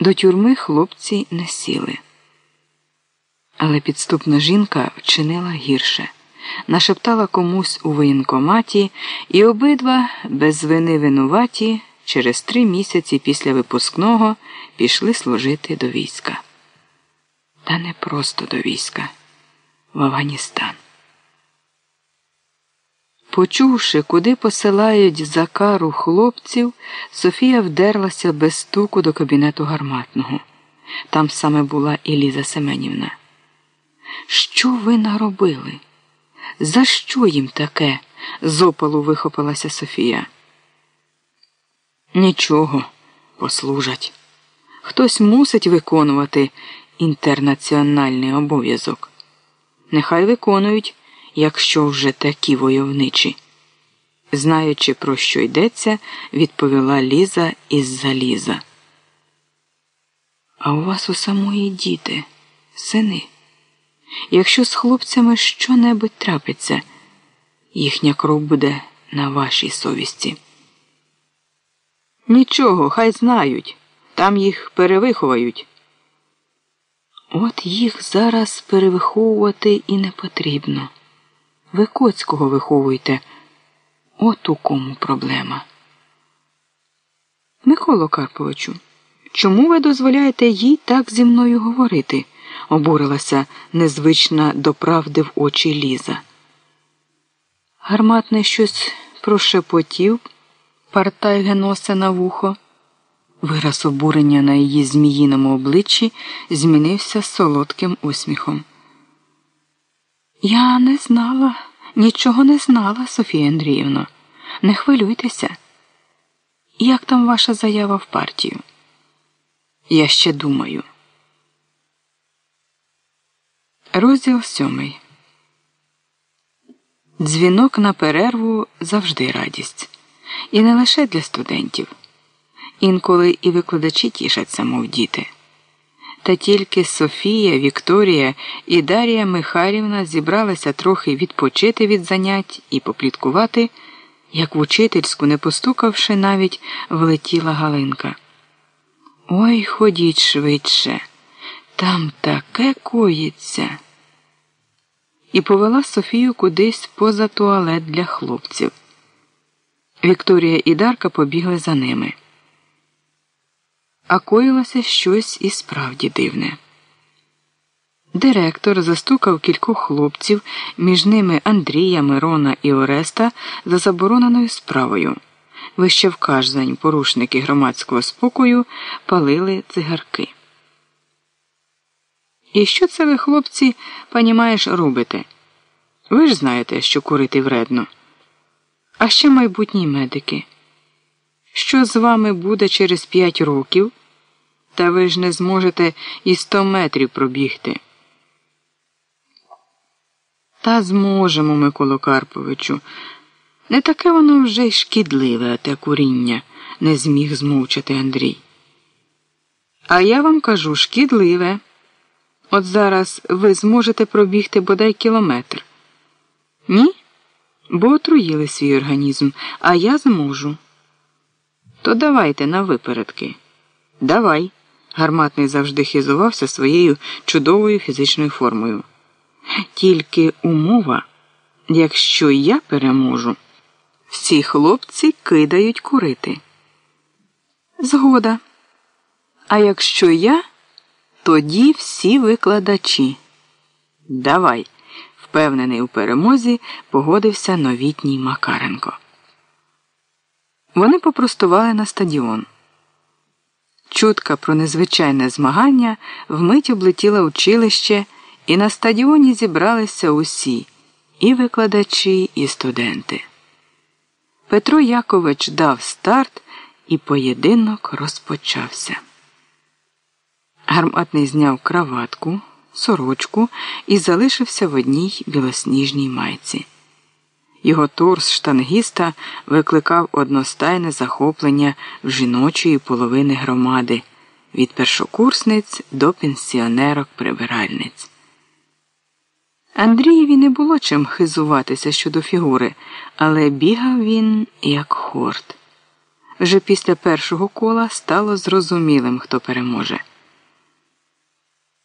До тюрми хлопці не сіли. Але підступна жінка вчинила гірше, нашептала комусь у воєнкоматі, і обидва без вини винуваті через три місяці після випускного пішли служити до війська. Та не просто до війська в Афганістан. Почувши, куди посилають за кару хлопців, Софія вдерлася без стуку до кабінету гарматного. Там саме була і Ліза Семенівна. Що ви наробили? За що їм таке? з опалу вихопилася Софія. Нічого, послужать. Хтось мусить виконувати інтернаціональний обов'язок. Нехай виконують якщо вже такі войовничі. Знаючи, про що йдеться, відповіла Ліза із заліза. А у вас у самої діти, сини. Якщо з хлопцями що-небудь трапиться, їхня кров буде на вашій совісті. Нічого, хай знають, там їх перевиховають. От їх зараз перевиховувати і не потрібно. Ви Коцького виховуєте. От у кому проблема. Миколо Карповичу, чому ви дозволяєте їй так зі мною говорити? обурилася незвична до правди в очі Ліза. Гарматний щось прошепотів, партай геноса на вухо. Вираз обурення на її зміїному обличчі змінився солодким усміхом. Я не знала, нічого не знала, Софія Андріївна. Не хвилюйтеся. Як там ваша заява в партію? Я ще думаю. Розділ сьомий. Дзвінок на перерву завжди радість. І не лише для студентів. Інколи і викладачі тішаться, мов діти. Та тільки Софія, Вікторія і Дарія Михайлівна зібралися трохи відпочити від занять і попліткувати, як в учительську, не постукавши, навіть влетіла Галинка. Ой, ходіть швидше, там таке коїться. І повела Софію кудись поза туалет для хлопців. Вікторія і Дарка побігли за ними а коїлося щось і справді дивне. Директор застукав кількох хлопців, між ними Андрія, Мирона і Ореста, за забороненою справою. Вище в каждень порушники громадського спокою палили цигарки. І що це ви, хлопці, понімаєш, робите? Ви ж знаєте, що курити вредно. А ще майбутні медики. Що з вами буде через п'ять років? Та ви ж не зможете і сто метрів пробігти. Та зможемо, Миколо Карповичу. Не таке воно вже й шкідливе, те куріння, не зміг змовчати Андрій. А я вам кажу шкідливе. От зараз ви зможете пробігти бодай кілометр. Ні? Бо отруїли свій організм, а я зможу. То давайте на випередки. Давай. Гарматний завжди хизувався своєю чудовою фізичною формою. Тільки умова, якщо я переможу, всі хлопці кидають курити. Згода. А якщо я, тоді всі викладачі. Давай, впевнений у перемозі, погодився новітній Макаренко. Вони попростували на стадіон. Чутка про незвичайне змагання вмить облетіла училище, і на стадіоні зібралися усі і викладачі, і студенти. Петро Якович дав старт, і поєдинок розпочався. Гарматний зняв краватку, сорочку і залишився в одній білосніжній майці. Його торс штангіста викликав одностайне захоплення в жіночої половини громади від першокурсниць до пенсіонерок прибиральниць. Андрієві не було чим хизуватися щодо фігури, але бігав він як хорт. Вже після першого кола стало зрозумілим, хто переможе.